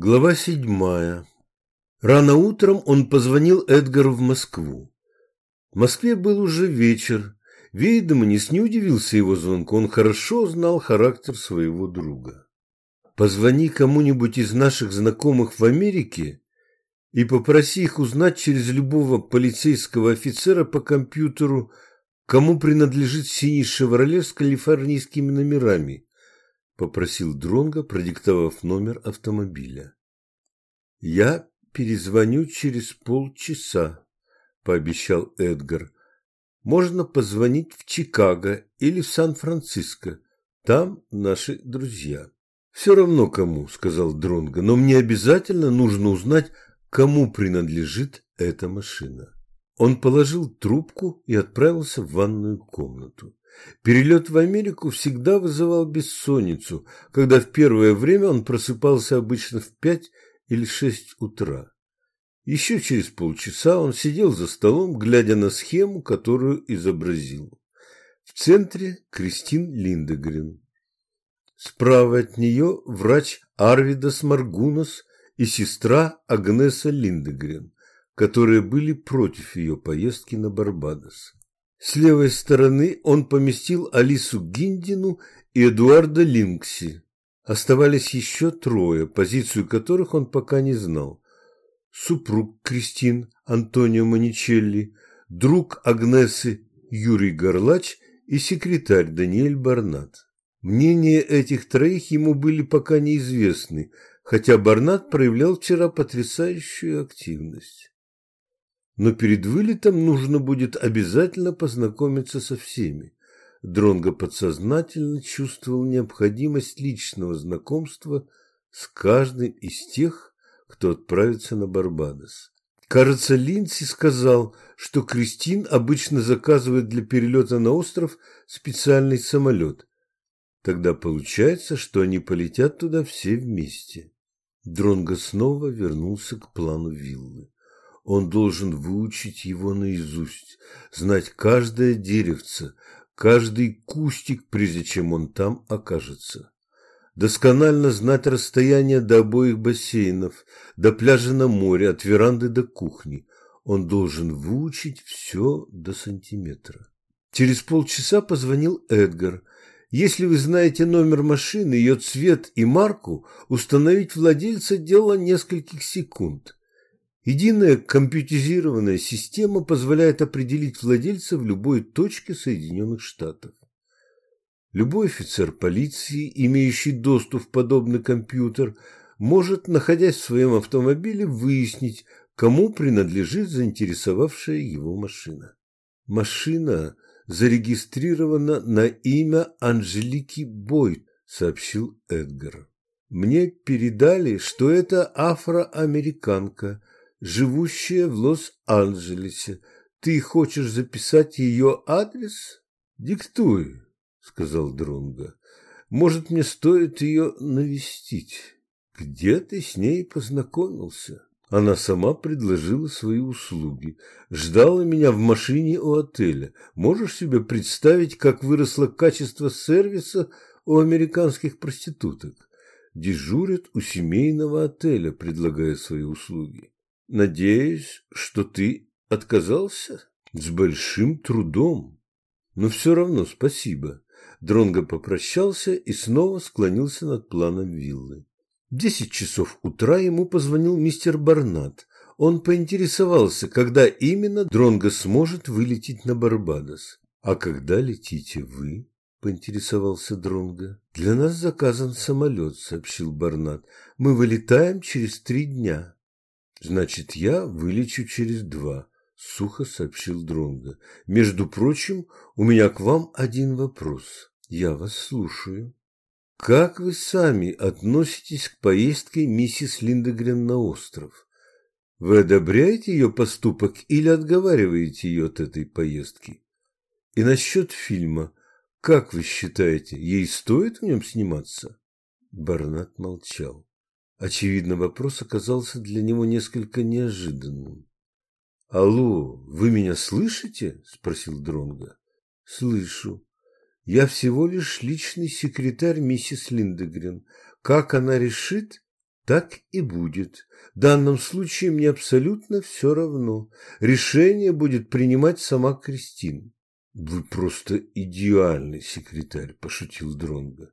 Глава седьмая. Рано утром он позвонил Эдгару в Москву. В Москве был уже вечер. Вейдеманис не удивился его звонку, он хорошо знал характер своего друга. «Позвони кому-нибудь из наших знакомых в Америке и попроси их узнать через любого полицейского офицера по компьютеру, кому принадлежит синий «Шевроле» с калифорнийскими номерами, попросил Дронго, продиктовав номер автомобиля. Я перезвоню через полчаса, пообещал Эдгар. Можно позвонить в Чикаго или в Сан-Франциско. Там наши друзья. Все равно кому, сказал Дронго, но мне обязательно нужно узнать, кому принадлежит эта машина. Он положил трубку и отправился в ванную комнату. Перелет в Америку всегда вызывал бессонницу, когда в первое время он просыпался обычно в пять или шесть утра. Еще через полчаса он сидел за столом, глядя на схему, которую изобразил. В центре Кристин Линдегрен. Справа от нее врач Арвидас Маргунас и сестра Агнеса Линдегрен, которые были против ее поездки на Барбадос. С левой стороны он поместил Алису Гиндину и Эдуарда Линкси. Оставались еще трое, позицию которых он пока не знал. Супруг Кристин Антонио Маничелли, друг Агнесы Юрий Горлач и секретарь Даниэль Барнат. Мнения этих троих ему были пока неизвестны, хотя Барнат проявлял вчера потрясающую активность но перед вылетом нужно будет обязательно познакомиться со всеми. Дронго подсознательно чувствовал необходимость личного знакомства с каждым из тех, кто отправится на Барбадос. Кажется, Линдси сказал, что Кристин обычно заказывает для перелета на остров специальный самолет. Тогда получается, что они полетят туда все вместе. Дронго снова вернулся к плану виллы. Он должен выучить его наизусть, знать каждое деревце, каждый кустик, прежде чем он там окажется. Досконально знать расстояние до обоих бассейнов, до пляжа на море, от веранды до кухни. Он должен выучить все до сантиметра. Через полчаса позвонил Эдгар. Если вы знаете номер машины, ее цвет и марку, установить владельца дело нескольких секунд. Единая компьютеризированная система позволяет определить владельца в любой точке Соединенных Штатов. Любой офицер полиции, имеющий доступ в подобный компьютер, может, находясь в своем автомобиле, выяснить, кому принадлежит заинтересовавшая его машина. Машина зарегистрирована на имя Анжелики Бойт, сообщил Эдгар. Мне передали, что это афроамериканка, живущая в Лос-Анджелесе. Ты хочешь записать ее адрес? Диктуй, сказал Дронго. Может, мне стоит ее навестить? Где ты с ней познакомился? Она сама предложила свои услуги. Ждала меня в машине у отеля. Можешь себе представить, как выросло качество сервиса у американских проституток? Дежурят у семейного отеля, предлагая свои услуги. Надеюсь, что ты отказался с большим трудом. Но все равно спасибо. Дронго попрощался и снова склонился над планом виллы. В десять часов утра ему позвонил мистер Барнат. Он поинтересовался, когда именно Дронго сможет вылететь на Барбадос. «А когда летите вы?» – поинтересовался Дронго. «Для нас заказан самолет», – сообщил Барнат. «Мы вылетаем через три дня». Значит, я вылечу через два, сухо сообщил Дронго. Между прочим, у меня к вам один вопрос. Я вас слушаю. Как вы сами относитесь к поездке миссис Линдегрен на остров? Вы одобряете ее поступок или отговариваете ее от этой поездки? И насчет фильма. Как вы считаете, ей стоит в нем сниматься? Барнат молчал. Очевидно, вопрос оказался для него несколько неожиданным. «Алло, вы меня слышите?» – спросил Дронго. «Слышу. Я всего лишь личный секретарь миссис Линдегрен. Как она решит, Так и будет. В данном случае мне абсолютно все равно. Решение будет принимать сама Кристина. Вы просто идеальный секретарь, пошутил Дронго.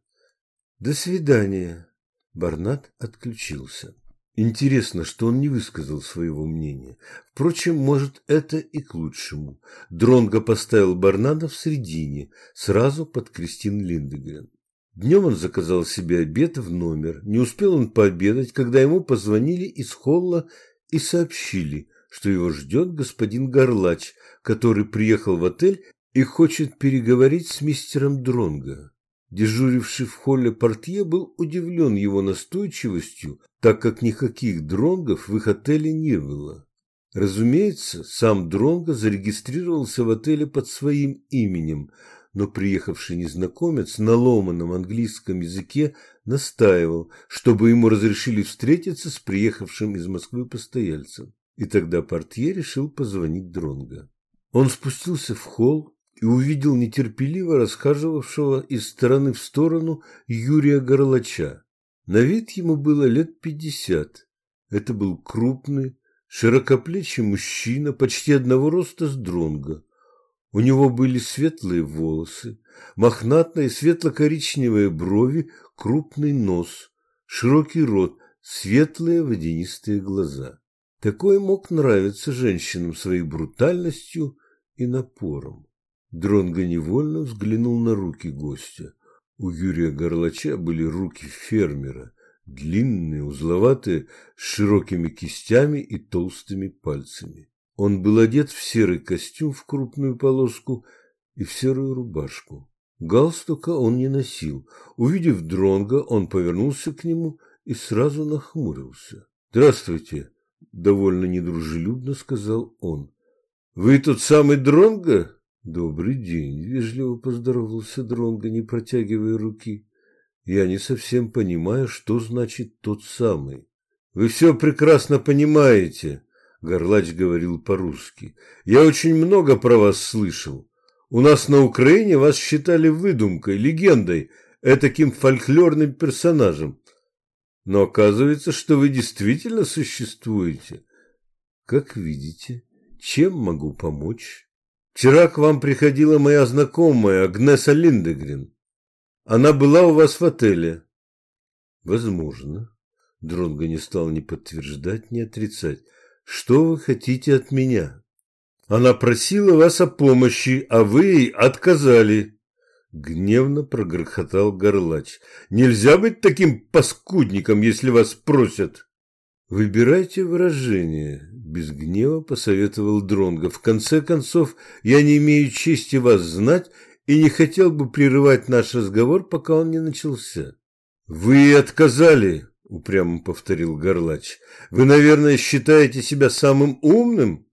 До свидания. Барнат отключился. Интересно, что он не высказал своего мнения. Впрочем, может, это и к лучшему. Дронго поставил Барнада в середине, сразу под Кристин Линдегрен. Днем он заказал себе обед в номер. Не успел он пообедать, когда ему позвонили из холла и сообщили, что его ждет господин Горлач, который приехал в отель и хочет переговорить с мистером Дронго. Дежуривший в холле портье был удивлен его настойчивостью, так как никаких дронгов в их отеле не было. Разумеется, сам Дронго зарегистрировался в отеле под своим именем – но приехавший незнакомец на ломаном английском языке настаивал, чтобы ему разрешили встретиться с приехавшим из Москвы постояльцем. И тогда портье решил позвонить Дронго. Он спустился в холл и увидел нетерпеливо расхаживавшего из стороны в сторону Юрия Горлача. На вид ему было лет пятьдесят. Это был крупный, широкоплечий мужчина, почти одного роста с Дронго. У него были светлые волосы, мохнатые светло-коричневые брови, крупный нос, широкий рот, светлые водянистые глаза. Такой мог нравиться женщинам своей брутальностью и напором. Дронго невольно взглянул на руки гостя. У Юрия Горлача были руки фермера, длинные, узловатые, с широкими кистями и толстыми пальцами. Он был одет в серый костюм в крупную полоску и в серую рубашку. Галстука он не носил. Увидев Дронга, он повернулся к нему и сразу нахмурился. «Здравствуйте!» – довольно недружелюбно сказал он. «Вы тот самый Дронга?» «Добрый день!» – вежливо поздоровался Дронга, не протягивая руки. «Я не совсем понимаю, что значит «тот самый». «Вы все прекрасно понимаете!» Горлач говорил по-русски. «Я очень много про вас слышал. У нас на Украине вас считали выдумкой, легендой, этаким фольклорным персонажем. Но оказывается, что вы действительно существуете. Как видите, чем могу помочь? Вчера к вам приходила моя знакомая Агнеса Линдегрен. Она была у вас в отеле. Возможно. Дронго не стал ни подтверждать, ни отрицать. Что вы хотите от меня? Она просила вас о помощи, а вы ей отказали. Гневно прогрохотал Горлач. Нельзя быть таким паскудником, если вас просят. Выбирайте выражение, без гнева посоветовал Дронго. В конце концов, я не имею чести вас знать и не хотел бы прерывать наш разговор, пока он не начался. Вы отказали, – упрямо повторил Горлач. «Вы, наверное, считаете себя самым умным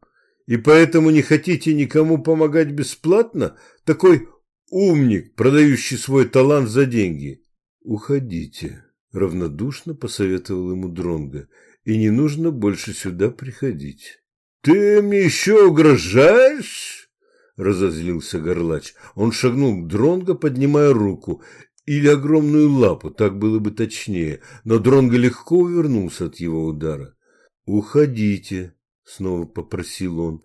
и поэтому не хотите никому помогать бесплатно? Такой умник, продающий свой талант за деньги». «Уходите», – равнодушно посоветовал ему Дронго, – «и не нужно больше сюда приходить». «Ты мне еще угрожаешь?» – разозлился Горлач. Он шагнул к Дронго, поднимая руку, или огромную лапу, так было бы точнее, но Дронго легко увернулся от его удара. «Уходите», — снова попросил он.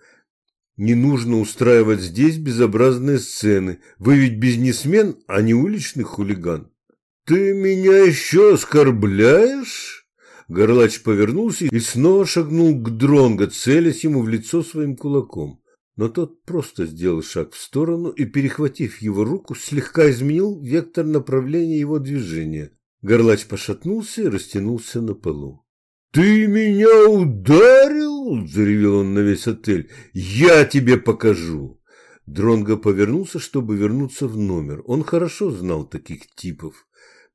«Не нужно устраивать здесь безобразные сцены. Вы ведь бизнесмен, а не уличный хулиган». «Ты меня еще оскорбляешь?» Горлач повернулся и снова шагнул к Дронго, целясь ему в лицо своим кулаком но тот просто сделал шаг в сторону и, перехватив его руку, слегка изменил вектор направления его движения. Горлач пошатнулся и растянулся на полу. «Ты меня ударил?» – заревел он на весь отель. «Я тебе покажу!» Дронго повернулся, чтобы вернуться в номер. Он хорошо знал таких типов,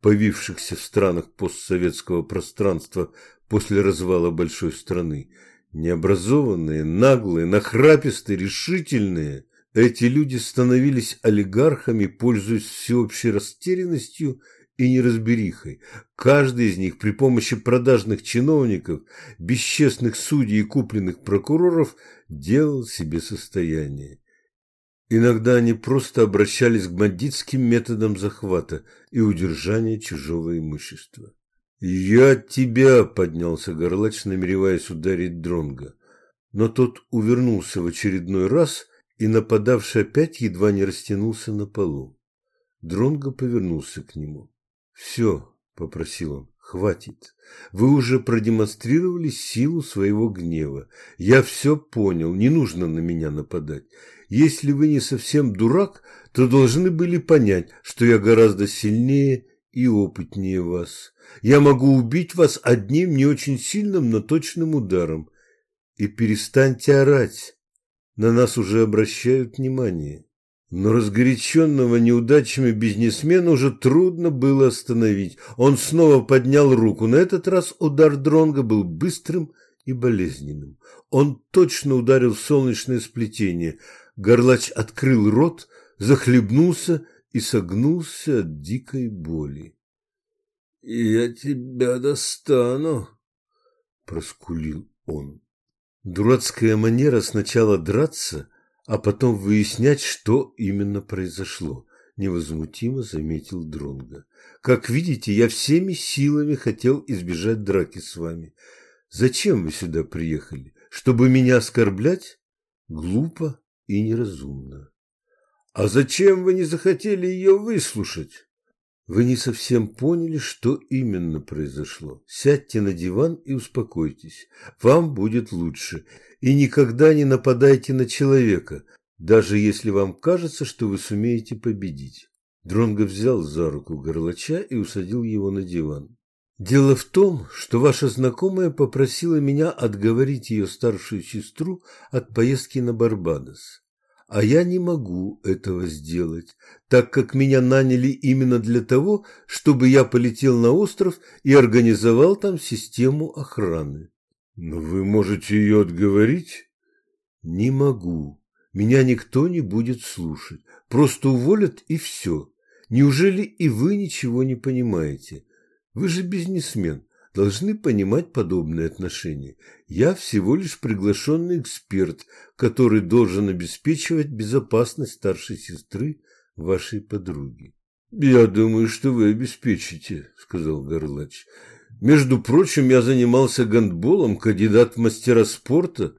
появившихся в странах постсоветского пространства после развала большой страны. Необразованные, наглые, нахрапистые, решительные, эти люди становились олигархами, пользуясь всеобщей растерянностью и неразберихой. Каждый из них при помощи продажных чиновников, бесчестных судей и купленных прокуроров делал себе состояние. Иногда они просто обращались к бандитским методам захвата и удержания чужого имущества. «Я тебя!» – поднялся Горлач, намереваясь ударить Дронга. Но тот увернулся в очередной раз, и нападавший опять едва не растянулся на полу. Дронго повернулся к нему. «Все», – попросил он, – «хватит. Вы уже продемонстрировали силу своего гнева. Я все понял, не нужно на меня нападать. Если вы не совсем дурак, то должны были понять, что я гораздо сильнее и опытнее вас. Я могу убить вас одним не очень сильным, но точным ударом. И перестаньте орать. На нас уже обращают внимание. Но разгоряченного неудачами бизнесмена уже трудно было остановить. Он снова поднял руку. На этот раз удар Дронга был быстрым и болезненным. Он точно ударил в солнечное сплетение. Горлач открыл рот, захлебнулся и согнулся от дикой боли. «Я тебя достану», — проскулил он. Дурацкая манера сначала драться, а потом выяснять, что именно произошло, невозмутимо заметил Дронга. Как видите, я всеми силами хотел избежать драки с вами. Зачем вы сюда приехали? Чтобы меня оскорблять? Глупо и неразумно. А зачем вы не захотели ее выслушать? Вы не совсем поняли, что именно произошло. Сядьте на диван и успокойтесь. Вам будет лучше. И никогда не нападайте на человека, даже если вам кажется, что вы сумеете победить. Дронго взял за руку горлача и усадил его на диван. Дело в том, что ваша знакомая попросила меня отговорить ее старшую сестру от поездки на Барбадос. А я не могу этого сделать, так как меня наняли именно для того, чтобы я полетел на остров и организовал там систему охраны. Но вы можете ее отговорить? Не могу. Меня никто не будет слушать. Просто уволят и все. Неужели и вы ничего не понимаете? Вы же бизнесмен должны понимать подобные отношения. Я всего лишь приглашенный эксперт, который должен обеспечивать безопасность старшей сестры вашей подруги. «Я думаю, что вы обеспечите», — сказал Горлач. «Между прочим, я занимался гандболом, кандидат в мастера спорта,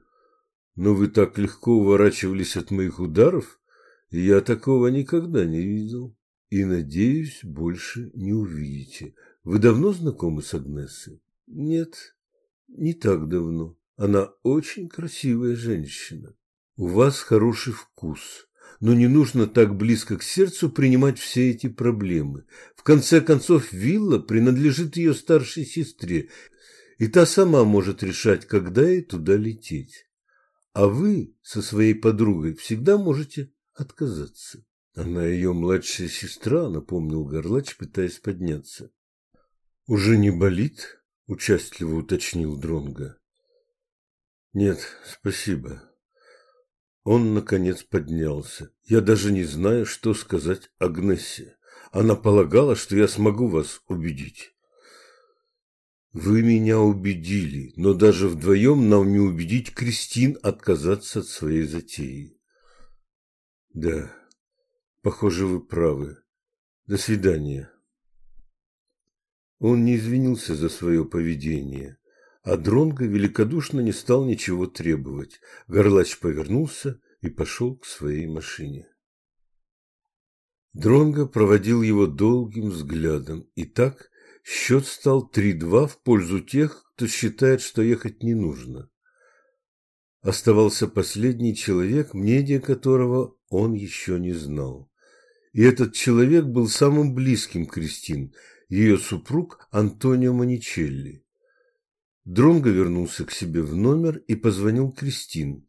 но вы так легко уворачивались от моих ударов, и я такого никогда не видел. И, надеюсь, больше не увидите. Вы давно знакомы с Агнесой? Нет, не так давно. Она очень красивая женщина. У вас хороший вкус, но не нужно так близко к сердцу принимать все эти проблемы. В конце концов, вилла принадлежит ее старшей сестре, и та сама может решать, когда ей туда лететь. А вы со своей подругой всегда можете отказаться. Она ее младшая сестра, напомнил Горлач, пытаясь подняться. Уже не болит? участливо уточнил Дронга. Нет, спасибо. Он наконец поднялся. Я даже не знаю, что сказать Агнессе. Она полагала, что я смогу вас убедить. Вы меня убедили, но даже вдвоем нам не убедить Кристин отказаться от своей затеи. Да, похоже, вы правы. До свидания. Он не извинился за свое поведение, а Дронго великодушно не стал ничего требовать. Горлач повернулся и пошел к своей машине. Дронго проводил его долгим взглядом, и так счет стал 3-2 в пользу тех, кто считает, что ехать не нужно. Оставался последний человек, мнение которого он еще не знал. И этот человек был самым близким Кристин – ее супруг Антонио Маничелли. Дронго вернулся к себе в номер и позвонил Кристин.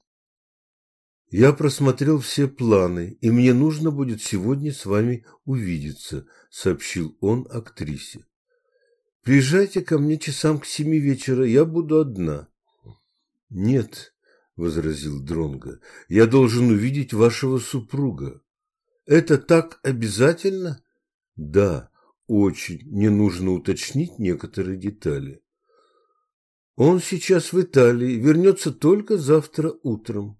«Я просмотрел все планы, и мне нужно будет сегодня с вами увидеться», – сообщил он актрисе. «Приезжайте ко мне часам к семи вечера, я буду одна». «Нет», – возразил Дронго, – «я должен увидеть вашего супруга». «Это так обязательно?» «Да, очень не нужно уточнить некоторые детали. Он сейчас в Италии, вернется только завтра утром.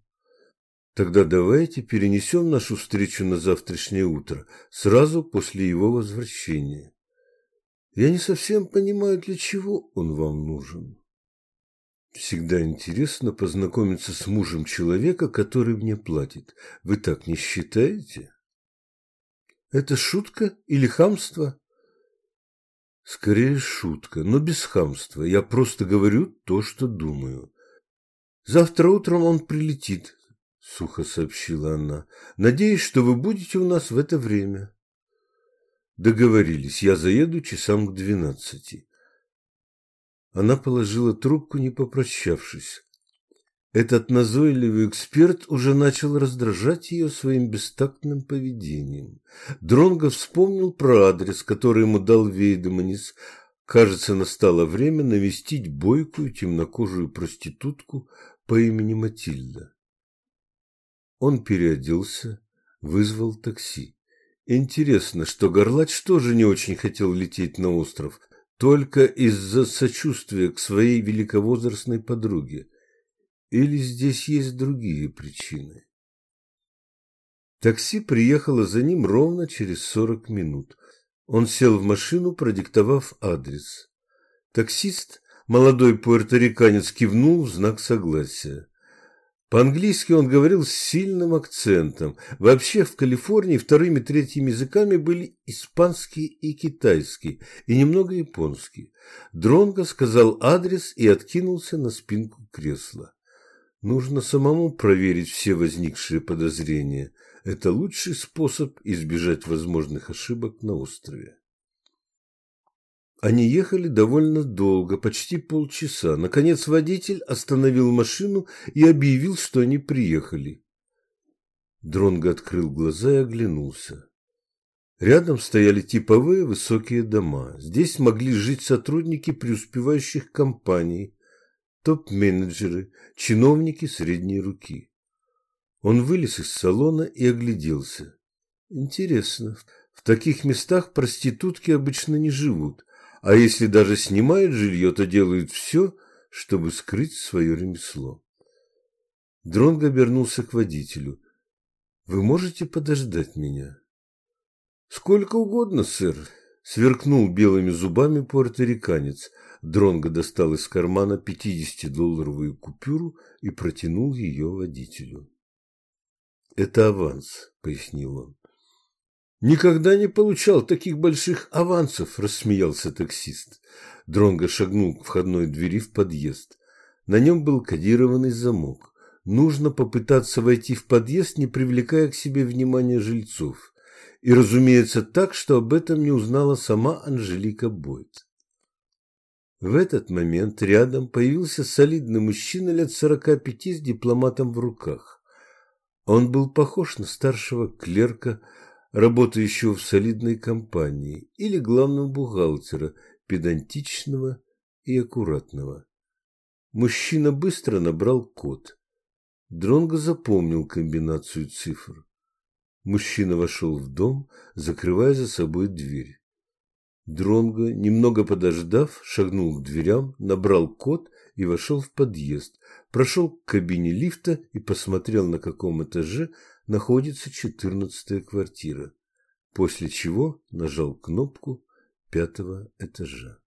Тогда давайте перенесем нашу встречу на завтрашнее утро, сразу после его возвращения. Я не совсем понимаю, для чего он вам нужен. Всегда интересно познакомиться с мужем человека, который мне платит. Вы так не считаете? Это шутка или хамство? Скорее шутка, но без хамства. Я просто говорю то, что думаю. Завтра утром он прилетит, сухо сообщила она. Надеюсь, что вы будете у нас в это время. Договорились, я заеду часам к двенадцати. Она положила трубку, не попрощавшись. Этот назойливый эксперт уже начал раздражать ее своим бестактным поведением. Дронго вспомнил про адрес, который ему дал Вейдеманис. Кажется, настало время навестить бойкую темнокожую проститутку по имени Матильда. Он переоделся, вызвал такси. Интересно, что Горлач тоже не очень хотел лететь на остров, только из-за сочувствия к своей великовозрастной подруге. Или здесь есть другие причины? Такси приехало за ним ровно через сорок минут. Он сел в машину, продиктовав адрес. Таксист, молодой пуэрториканец, кивнул в знак согласия. По-английски он говорил с сильным акцентом. Вообще в Калифорнии вторыми третьими языками были испанский и китайский, и немного японский. Дронго сказал адрес и откинулся на спинку кресла. Нужно самому проверить все возникшие подозрения. Это лучший способ избежать возможных ошибок на острове. Они ехали довольно долго, почти полчаса. Наконец водитель остановил машину и объявил, что они приехали. Дронго открыл глаза и оглянулся. Рядом стояли типовые высокие дома. Здесь могли жить сотрудники преуспевающих компаний, топ-менеджеры, чиновники средней руки. Он вылез из салона и огляделся. Интересно, в таких местах проститутки обычно не живут. А если даже снимают жилье, то делают все, чтобы скрыть свое ремесло. Дронго обернулся к водителю. «Вы можете подождать меня?» «Сколько угодно, сэр», — сверкнул белыми зубами пуэрториканец. Дронго достал из кармана пятидесятидолларовую купюру и протянул ее водителю. «Это аванс», — пояснил он. Никогда не получал таких больших авансов, рассмеялся таксист. Дронго шагнул к входной двери в подъезд. На нем был кодированный замок. Нужно попытаться войти в подъезд, не привлекая к себе внимания жильцов. И, разумеется, так, что об этом не узнала сама Анжелика Бойт. В этот момент рядом появился солидный мужчина лет сорока пяти с дипломатом в руках. Он был похож на старшего клерка, работающего в солидной компании, или главного бухгалтера, педантичного и аккуратного. Мужчина быстро набрал код. Дронго запомнил комбинацию цифр. Мужчина вошел в дом, закрывая за собой дверь. Дронго, немного подождав, шагнул к дверям, набрал код и вошел в подъезд, прошел к кабине лифта и посмотрел, на каком этаже находится четырнадцатая квартира, после чего нажал кнопку пятого этажа.